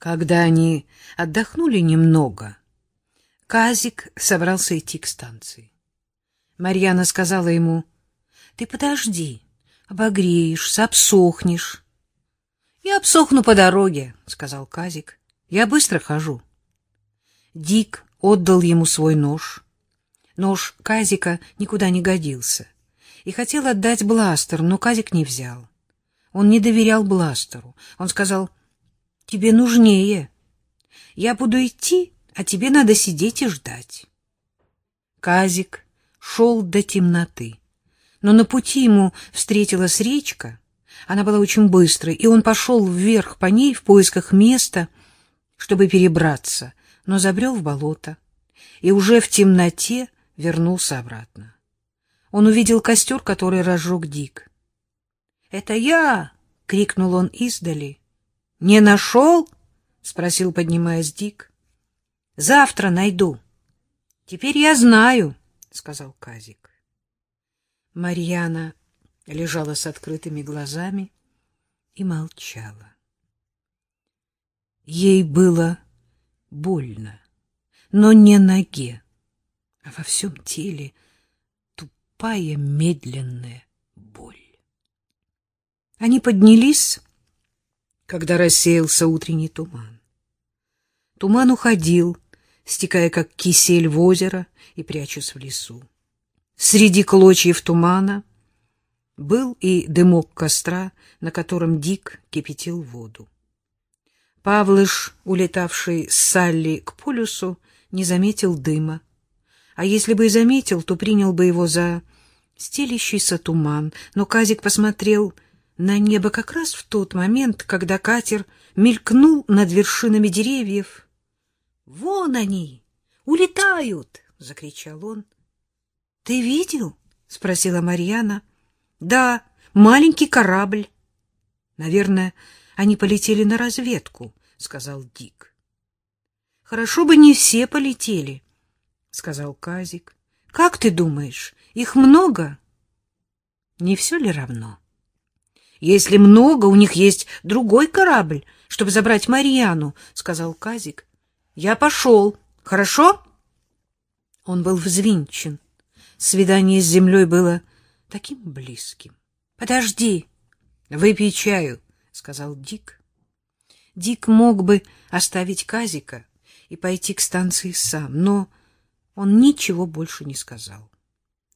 Когда они отдохнули немного, Казик собрался идти к станции. Марьяна сказала ему, — Ты подожди, обогреешься, обсохнешь. — Я обсохну по дороге, — сказал Казик. — Я быстро хожу. Дик отдал ему свой нож. Нож Казика никуда не годился. И хотел отдать бластер, но Казик не взял. Он не доверял бластеру. Он сказал, — Тебе нужнее. Я буду идти, а тебе надо сидеть и ждать. Казик шел до темноты, но на пути ему встретилась речка. Она была очень быстрой, и он пошел вверх по ней в поисках места, чтобы перебраться, но забрел в болото и уже в темноте вернулся обратно. Он увидел костер, который разжег Дик. — Это я! — крикнул он издали. — Не нашел? — спросил, поднимаясь Дик. Завтра найду. Теперь я знаю, сказал Казик. Марьяна лежала с открытыми глазами и молчала. Ей было больно, но не ноге, а во всем теле тупая медленная боль. Они поднялись, когда рассеялся утренний туман. Туман уходил, стекая как кисель в озеро и прячась в лесу. Среди клочьев тумана был и дымок костра, на котором Дик кипятил воду. Павлыш, улетавший с Салли к полюсу, не заметил дыма, а если бы и заметил, то принял бы его за стелящийся туман, но Казик посмотрел на небо как раз в тот момент, когда катер мелькнул над вершинами деревьев Вон они, улетают, закричал он. Ты видел? спросила Марьяна. Да, маленький корабль. Наверное, они полетели на разведку, сказал Дик. Хорошо бы не все полетели, сказал Казик. Как ты думаешь, их много? Не все ли равно? Если много, у них есть другой корабль, чтобы забрать Марьяну, сказал Казик я пошел. Хорошо? Он был взвинчен. Свидание с землей было таким близким. Подожди, выпей чаю, сказал Дик. Дик мог бы оставить Казика и пойти к станции сам, но он ничего больше не сказал.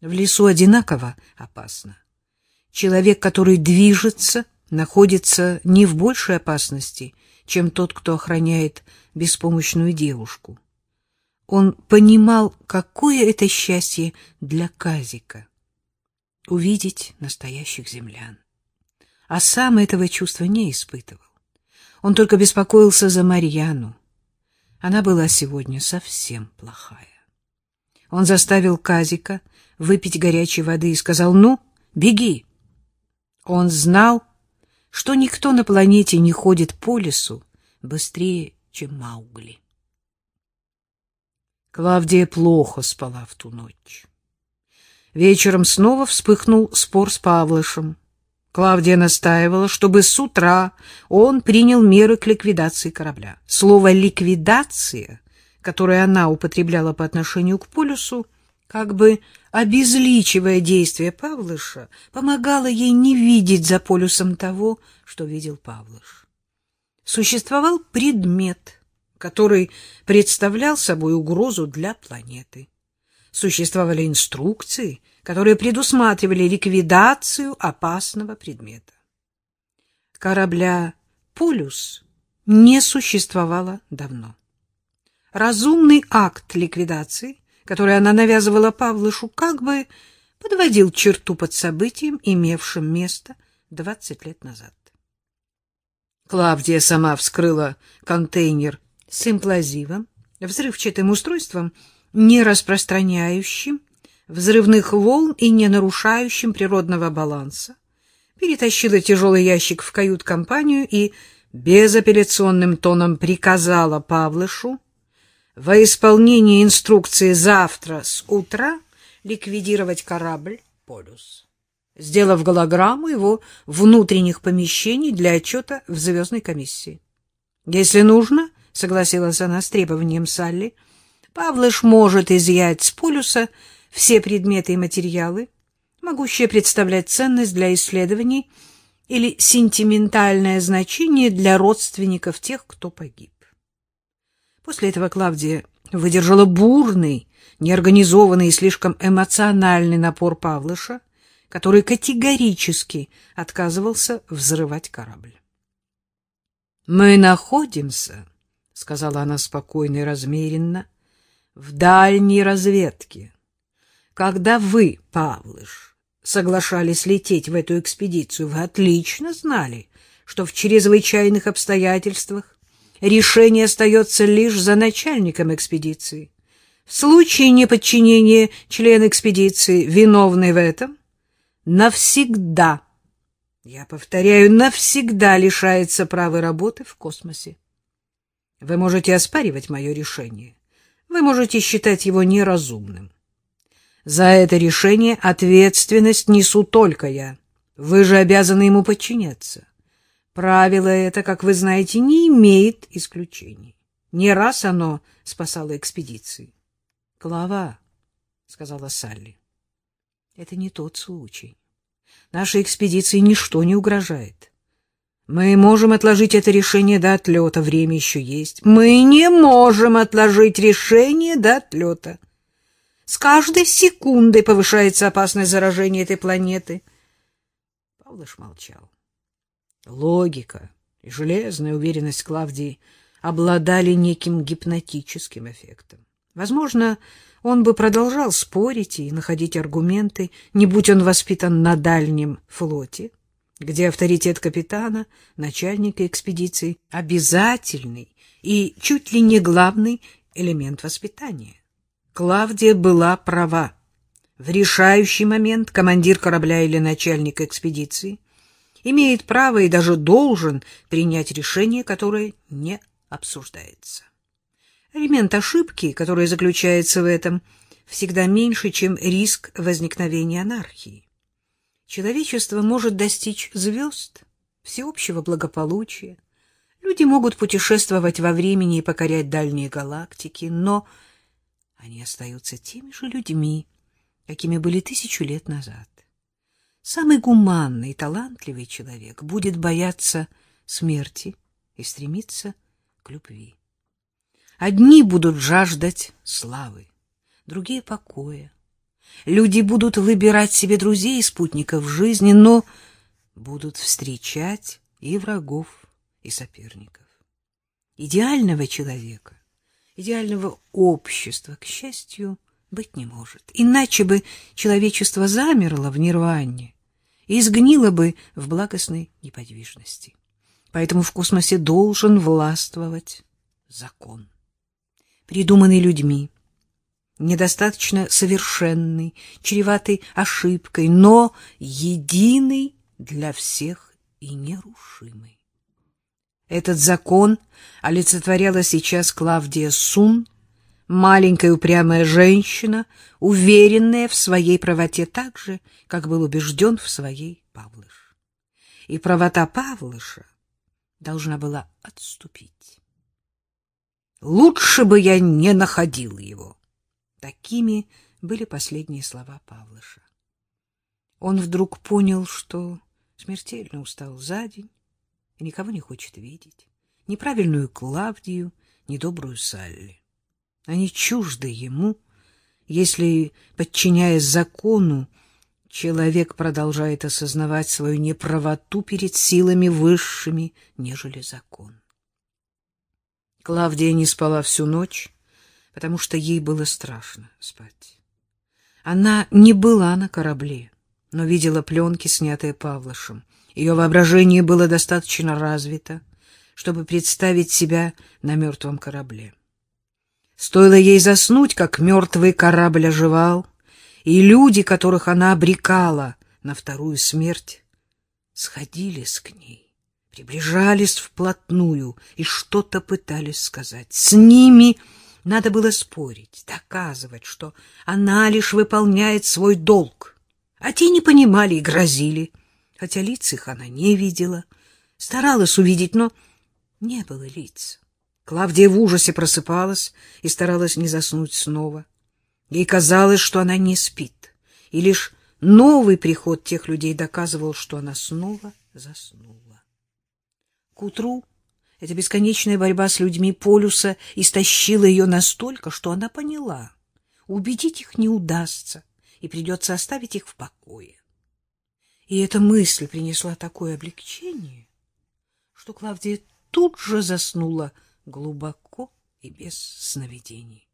В лесу одинаково опасно. Человек, который движется, находится не в большей опасности, чем тот, кто охраняет беспомощную девушку. Он понимал, какое это счастье для Казика — увидеть настоящих землян. А сам этого чувства не испытывал. Он только беспокоился за Марьяну. Она была сегодня совсем плохая. Он заставил Казика выпить горячей воды и сказал, «Ну, беги». Он знал, что никто на планете не ходит по лесу быстрее, чем Маугли. Клавдия плохо спала в ту ночь. Вечером снова вспыхнул спор с Павлышем. Клавдия настаивала, чтобы с утра он принял меры к ликвидации корабля. Слово «ликвидация», которое она употребляла по отношению к полюсу, как бы обезличивая действия Павлыша, помогало ей не видеть за полюсом того, что видел Павлыш существовал предмет, который представлял собой угрозу для планеты. Существовали инструкции, которые предусматривали ликвидацию опасного предмета. Корабля «Полюс» не существовало давно. Разумный акт ликвидации, который она навязывала Павлышу, как бы подводил черту под событием, имевшим место 20 лет назад. Клавдия сама вскрыла контейнер с имплазивом, взрывчатым устройством, не распространяющим взрывных волн и не нарушающим природного баланса, перетащила тяжелый ящик в кают-компанию и безапелляционным тоном приказала Павлышу во исполнение инструкции завтра с утра ликвидировать корабль «Полюс» сделав голограмму его внутренних помещений для отчета в звездной комиссии. — Если нужно, — согласилась она с требованием Салли, — Павлыш может изъять с полюса все предметы и материалы, могущие представлять ценность для исследований или сентиментальное значение для родственников тех, кто погиб. После этого Клавдия выдержала бурный, неорганизованный и слишком эмоциональный напор Павлыша, который категорически отказывался взрывать корабль. «Мы находимся», — сказала она спокойно и размеренно, — «в дальней разведке. Когда вы, Павлыш, соглашались лететь в эту экспедицию, вы отлично знали, что в чрезвычайных обстоятельствах решение остается лишь за начальником экспедиции. В случае неподчинения члена экспедиции, виновный в этом, навсегда, я повторяю, навсегда лишается права работы в космосе. Вы можете оспаривать мое решение. Вы можете считать его неразумным. За это решение ответственность несу только я. Вы же обязаны ему подчиняться. Правило это, как вы знаете, не имеет исключений. Не раз оно спасало экспедиции. — Клава, — сказала Салли, — это не тот случай. Нашей экспедиции ничто не угрожает. Мы можем отложить это решение до отлета, время еще есть. Мы не можем отложить решение до отлета. С каждой секундой повышается опасность заражения этой планеты. Павлыш молчал. Логика и железная уверенность Клавдии обладали неким гипнотическим эффектом. Возможно, он бы продолжал спорить и находить аргументы, не будь он воспитан на дальнем флоте, где авторитет капитана, начальника экспедиции, обязательный и чуть ли не главный элемент воспитания. Клавдия была права. В решающий момент командир корабля или начальник экспедиции имеет право и даже должен принять решение, которое не обсуждается. Элемент ошибки, который заключается в этом, всегда меньше, чем риск возникновения анархии. Человечество может достичь звезд, всеобщего благополучия. Люди могут путешествовать во времени и покорять дальние галактики, но они остаются теми же людьми, какими были тысячу лет назад. Самый гуманный и талантливый человек будет бояться смерти и стремиться к любви. Одни будут жаждать славы, другие — покоя. Люди будут выбирать себе друзей и спутников жизни, но будут встречать и врагов, и соперников. Идеального человека, идеального общества, к счастью, быть не может. Иначе бы человечество замерло в нирване и изгнило бы в благостной неподвижности. Поэтому в космосе должен властвовать закон придуманный людьми, недостаточно совершенный, чреватый ошибкой, но единый для всех и нерушимый. Этот закон олицетворяла сейчас Клавдия Сун, маленькая упрямая женщина, уверенная в своей правоте так же, как был убежден в своей Павлыш. И правота Павлыша должна была отступить. Лучше бы я не находил его. Такими были последние слова Павлыша. Он вдруг понял, что смертельно устал за день и никого не хочет видеть. Ни правильную Клавдию, ни добрую Салли. Они чужды ему, если, подчиняясь закону, человек продолжает осознавать свою неправоту перед силами высшими, нежели закон. Клавдия не спала всю ночь, потому что ей было страшно спать. Она не была на корабле, но видела пленки, снятые Павлышем. Ее воображение было достаточно развито, чтобы представить себя на мертвом корабле. Стоило ей заснуть, как мертвый корабль оживал, и люди, которых она обрекала на вторую смерть, сходились к ней приближались вплотную и что-то пытались сказать. С ними надо было спорить, доказывать, что она лишь выполняет свой долг. А те не понимали и грозили, хотя лиц их она не видела, старалась увидеть, но Не было лиц. Клавдия в ужасе просыпалась и старалась не заснуть снова. Ей казалось, что она не спит, и лишь новый приход тех людей доказывал, что она снова заснула. К утру эта бесконечная борьба с людьми полюса истощила ее настолько, что она поняла, убедить их не удастся, и придется оставить их в покое. И эта мысль принесла такое облегчение, что Клавдия тут же заснула глубоко и без сновидений.